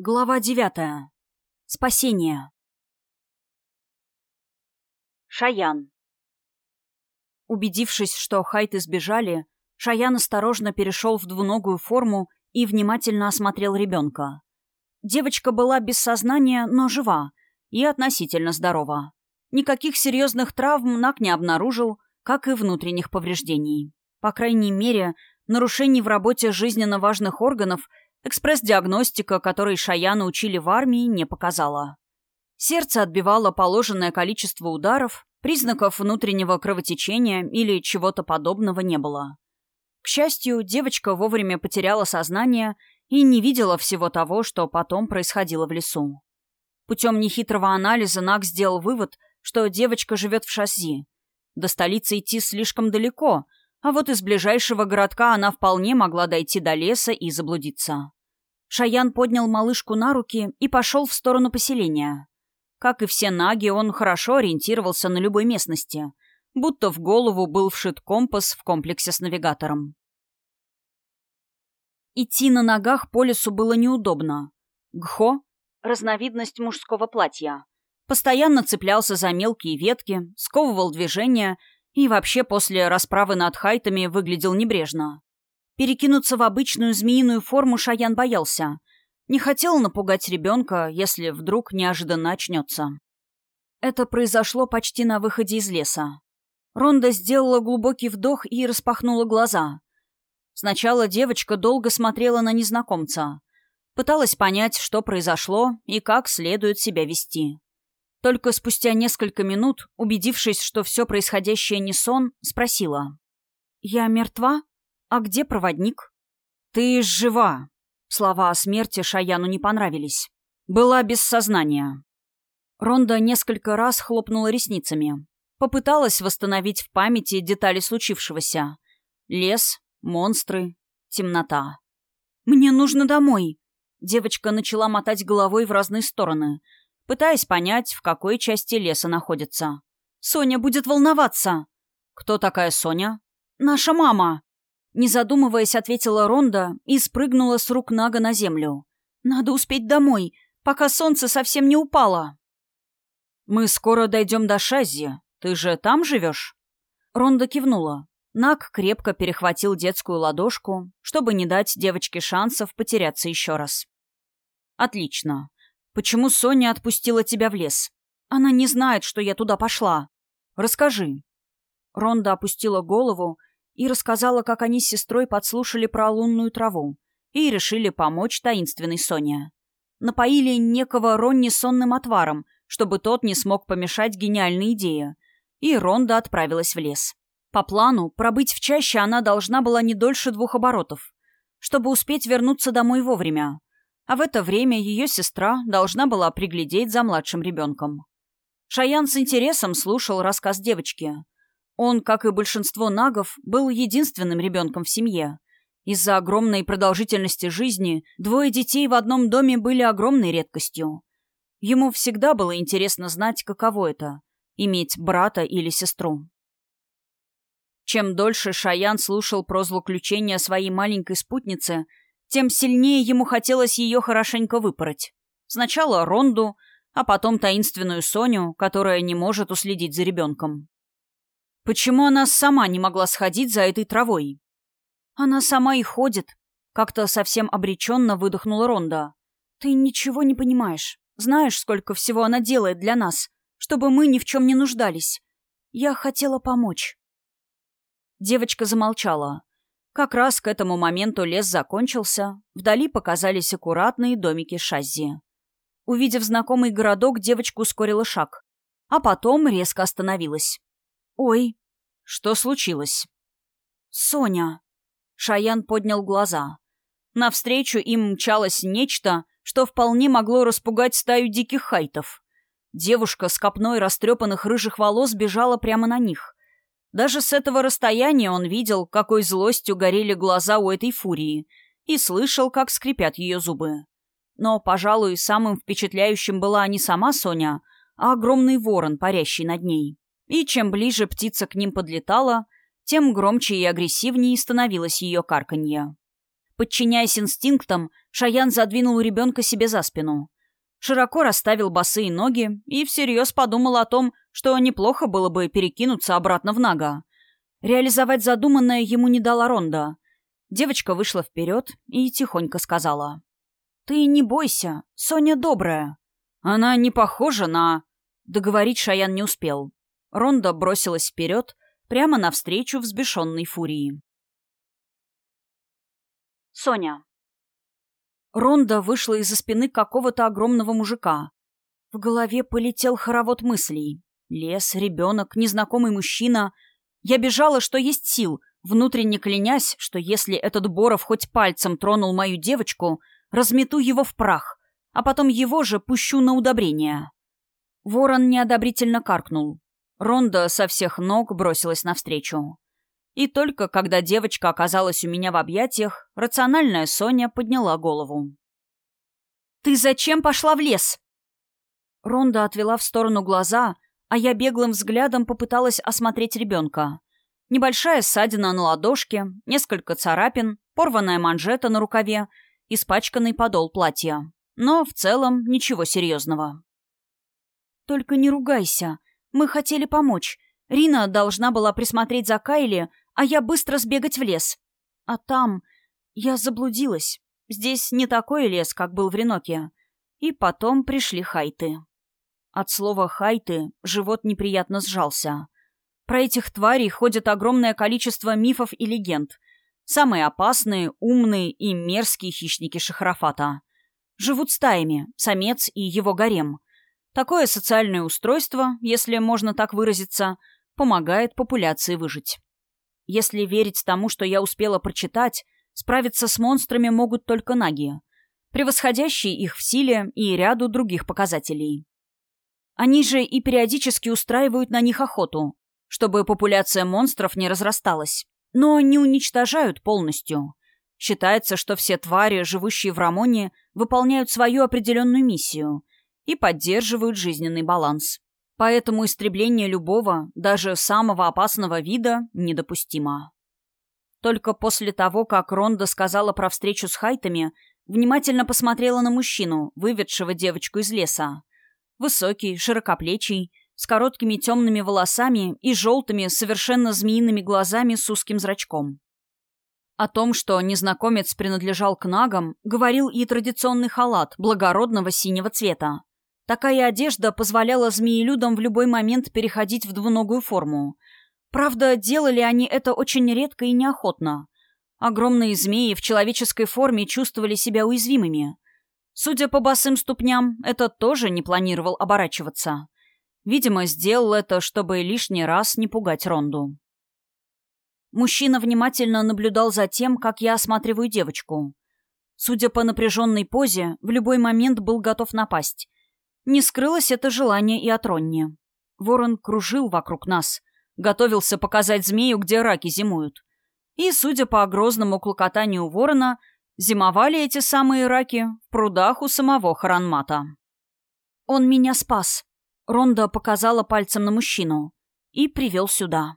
Глава девятая. Спасение. Шаян. Убедившись, что хайты сбежали, Шаян осторожно перешел в двуногую форму и внимательно осмотрел ребенка. Девочка была без сознания, но жива и относительно здорова. Никаких серьезных травм Нак не обнаружил, как и внутренних повреждений. По крайней мере, нарушений в работе жизненно важных органов – Экспресс-диагностика, которой Шаяна учили в армии, не показала. Сердце отбивало положенное количество ударов, признаков внутреннего кровотечения или чего-то подобного не было. К счастью, девочка вовремя потеряла сознание и не видела всего того, что потом происходило в лесу. Путем нехитрого анализа Нак сделал вывод, что девочка живет в шасси. До столицы идти слишком далеко — а вот из ближайшего городка она вполне могла дойти до леса и заблудиться. Шаян поднял малышку на руки и пошел в сторону поселения. Как и все наги, он хорошо ориентировался на любой местности, будто в голову был вшит компас в комплексе с навигатором. Идти на ногах по лесу было неудобно. Гхо — разновидность мужского платья. Постоянно цеплялся за мелкие ветки, сковывал движения и вообще после расправы над хайтами выглядел небрежно. Перекинуться в обычную змеиную форму Шаян боялся. Не хотел напугать ребенка, если вдруг неожиданно очнется. Это произошло почти на выходе из леса. Ронда сделала глубокий вдох и распахнула глаза. Сначала девочка долго смотрела на незнакомца. Пыталась понять, что произошло и как следует себя вести. Только спустя несколько минут, убедившись, что все происходящее не сон, спросила. «Я мертва? А где проводник?» «Ты жива!» Слова о смерти Шаяну не понравились. «Была без сознания». Ронда несколько раз хлопнула ресницами. Попыталась восстановить в памяти детали случившегося. Лес, монстры, темнота. «Мне нужно домой!» Девочка начала мотать головой в разные стороны — пытаясь понять, в какой части леса находится. «Соня будет волноваться!» «Кто такая Соня?» «Наша мама!» Не задумываясь, ответила Ронда и спрыгнула с рук Нага на землю. «Надо успеть домой, пока солнце совсем не упало!» «Мы скоро дойдем до Шази. Ты же там живешь?» Ронда кивнула. Наг крепко перехватил детскую ладошку, чтобы не дать девочке шансов потеряться еще раз. «Отлично. Почему Соня отпустила тебя в лес? Она не знает, что я туда пошла. Расскажи». Ронда опустила голову и рассказала, как они с сестрой подслушали про лунную траву и решили помочь таинственной Соне. Напоили некого Ронни сонным отваром, чтобы тот не смог помешать гениальной идее, и Ронда отправилась в лес. По плану, пробыть в чаще она должна была не дольше двух оборотов, чтобы успеть вернуться домой вовремя а в это время ее сестра должна была приглядеть за младшим ребенком. Шаян с интересом слушал рассказ девочки. Он, как и большинство нагов, был единственным ребенком в семье. Из-за огромной продолжительности жизни двое детей в одном доме были огромной редкостью. Ему всегда было интересно знать, каково это — иметь брата или сестру. Чем дольше Шаян слушал про злоключения своей маленькой спутницы — тем сильнее ему хотелось ее хорошенько выпороть. Сначала Ронду, а потом таинственную Соню, которая не может уследить за ребенком. Почему она сама не могла сходить за этой травой? Она сама и ходит. Как-то совсем обреченно выдохнула Ронда. Ты ничего не понимаешь. Знаешь, сколько всего она делает для нас, чтобы мы ни в чем не нуждались. Я хотела помочь. Девочка замолчала. Как раз к этому моменту лес закончился, вдали показались аккуратные домики Шаззи. Увидев знакомый городок, девочка ускорила шаг, а потом резко остановилась. «Ой, что случилось?» «Соня!» Шаян поднял глаза. Навстречу им мчалось нечто, что вполне могло распугать стаю диких хайтов. Девушка с копной растрепанных рыжих волос бежала прямо на них. Даже с этого расстояния он видел, какой злостью горели глаза у этой фурии, и слышал, как скрипят ее зубы. Но, пожалуй, самым впечатляющим была не сама Соня, а огромный ворон, парящий над ней. И чем ближе птица к ним подлетала, тем громче и агрессивнее становилось ее карканье. Подчиняясь инстинктам, Шаян задвинул ребенка себе за спину. Широко расставил босые ноги и всерьез подумал о том, что неплохо было бы перекинуться обратно в Нага. Реализовать задуманное ему не дала Ронда. Девочка вышла вперед и тихонько сказала. «Ты не бойся, Соня добрая». «Она не похожа на...» Договорить Шаян не успел. Ронда бросилась вперед, прямо навстречу взбешенной фурии. Соня. Ронда вышла из-за спины какого-то огромного мужика. В голове полетел хоровод мыслей. Лес, ребенок, незнакомый мужчина. Я бежала, что есть сил, внутренне клянясь, что если этот Боров хоть пальцем тронул мою девочку, размету его в прах, а потом его же пущу на удобрение. Ворон неодобрительно каркнул. Ронда со всех ног бросилась навстречу. И только когда девочка оказалась у меня в объятиях, рациональная Соня подняла голову. «Ты зачем пошла в лес?» Ронда отвела в сторону глаза, а я беглым взглядом попыталась осмотреть ребенка. Небольшая ссадина на ладошке, несколько царапин, порванная манжета на рукаве, испачканный подол платья. Но в целом ничего серьезного. «Только не ругайся. Мы хотели помочь. Рина должна была присмотреть за Кайли, а я быстро сбегать в лес. А там я заблудилась. Здесь не такой лес, как был в Реноке. И потом пришли хайты. От слова «хайты» живот неприятно сжался. Про этих тварей ходит огромное количество мифов и легенд. Самые опасные, умные и мерзкие хищники Шахрафата. Живут стаями, самец и его гарем. Такое социальное устройство, если можно так выразиться, помогает популяции выжить. Если верить тому, что я успела прочитать, справиться с монстрами могут только наги, превосходящие их в силе и ряду других показателей. Они же и периодически устраивают на них охоту, чтобы популяция монстров не разрасталась, но не уничтожают полностью. Считается, что все твари, живущие в Рамоне, выполняют свою определенную миссию и поддерживают жизненный баланс. Поэтому истребление любого, даже самого опасного вида, недопустимо. Только после того, как Ронда сказала про встречу с хайтами, внимательно посмотрела на мужчину, выведшего девочку из леса. Высокий, широкоплечий, с короткими темными волосами и желтыми, совершенно змеиными глазами с узким зрачком. О том, что незнакомец принадлежал к нагам, говорил и традиционный халат благородного синего цвета. Такая одежда позволяла змеелюдам в любой момент переходить в двуногую форму. Правда, делали они это очень редко и неохотно. Огромные змеи в человеческой форме чувствовали себя уязвимыми. Судя по босым ступням, этот тоже не планировал оборачиваться. Видимо, сделал это, чтобы лишний раз не пугать Ронду. Мужчина внимательно наблюдал за тем, как я осматриваю девочку. Судя по напряженной позе, в любой момент был готов напасть. Не скрылось это желание и от Ронни. Ворон кружил вокруг нас, готовился показать змею, где раки зимуют. И, судя по грозному клокотанию ворона, зимовали эти самые раки в прудах у самого Харанмата. «Он меня спас», — Ронда показала пальцем на мужчину, и привел сюда.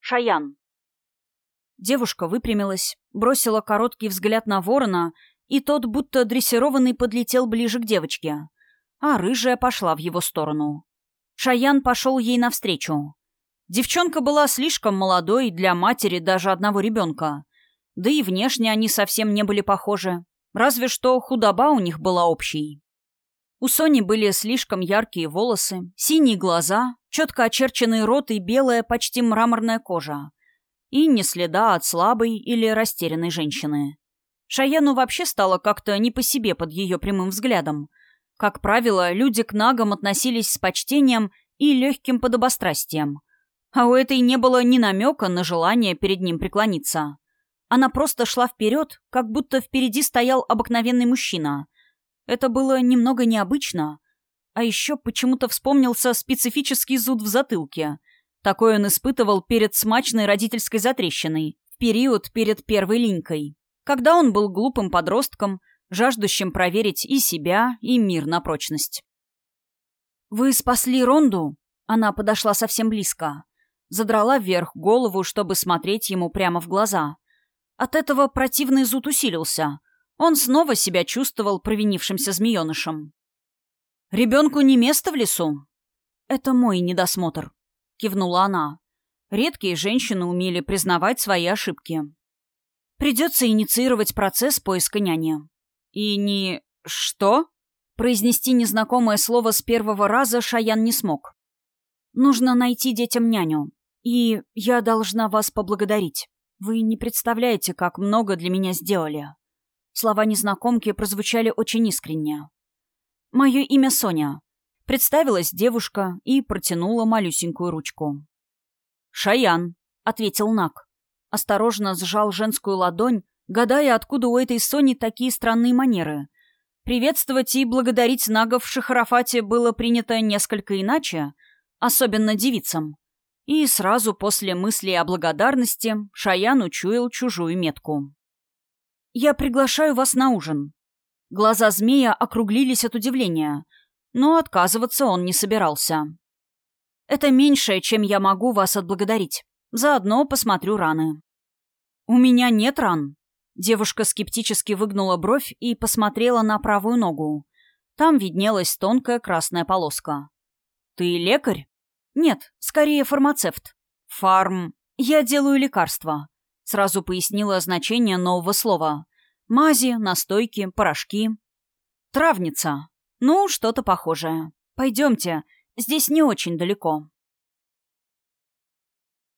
Шаян. Девушка выпрямилась, бросила короткий взгляд на ворона и тот, будто дрессированный, подлетел ближе к девочке. А рыжая пошла в его сторону. Шаян пошел ей навстречу. Девчонка была слишком молодой для матери даже одного ребенка. Да и внешне они совсем не были похожи. Разве что худоба у них была общей. У Сони были слишком яркие волосы, синие глаза, четко очерченный рот и белая, почти мраморная кожа. И ни следа от слабой или растерянной женщины. Шаяну вообще стало как-то не по себе под ее прямым взглядом. Как правило, люди к нагам относились с почтением и легким подобострастием. А у этой не было ни намека на желание перед ним преклониться. Она просто шла вперед, как будто впереди стоял обыкновенный мужчина. Это было немного необычно. А еще почему-то вспомнился специфический зуд в затылке. Такой он испытывал перед смачной родительской затрещиной, в период перед первой линькой когда он был глупым подростком, жаждущим проверить и себя, и мир на прочность. «Вы спасли Ронду?» Она подошла совсем близко. Задрала вверх голову, чтобы смотреть ему прямо в глаза. От этого противный зуд усилился. Он снова себя чувствовал провинившимся змеенышем. «Ребенку не место в лесу?» «Это мой недосмотр», — кивнула она. Редкие женщины умели признавать свои ошибки. «Придется инициировать процесс поиска няни». «И не... что?» Произнести незнакомое слово с первого раза Шаян не смог. «Нужно найти детям няню. И я должна вас поблагодарить. Вы не представляете, как много для меня сделали». Слова незнакомки прозвучали очень искренне. «Мое имя Соня». Представилась девушка и протянула малюсенькую ручку. «Шаян», — ответил Нак. Осторожно сжал женскую ладонь, гадая, откуда у этой Сони такие странные манеры. Приветствовать и благодарить нагов в Шахарафате было принято несколько иначе, особенно девицам. И сразу после мысли о благодарности Шаян учуял чужую метку. «Я приглашаю вас на ужин». Глаза змея округлились от удивления, но отказываться он не собирался. «Это меньшее, чем я могу вас отблагодарить. Заодно посмотрю раны». «У меня нет ран». Девушка скептически выгнула бровь и посмотрела на правую ногу. Там виднелась тонкая красная полоска. «Ты лекарь?» «Нет, скорее фармацевт». «Фарм...» «Я делаю лекарства», — сразу пояснила значение нового слова. «Мази, настойки, порошки». «Травница». «Ну, что-то похожее. Пойдемте, здесь не очень далеко».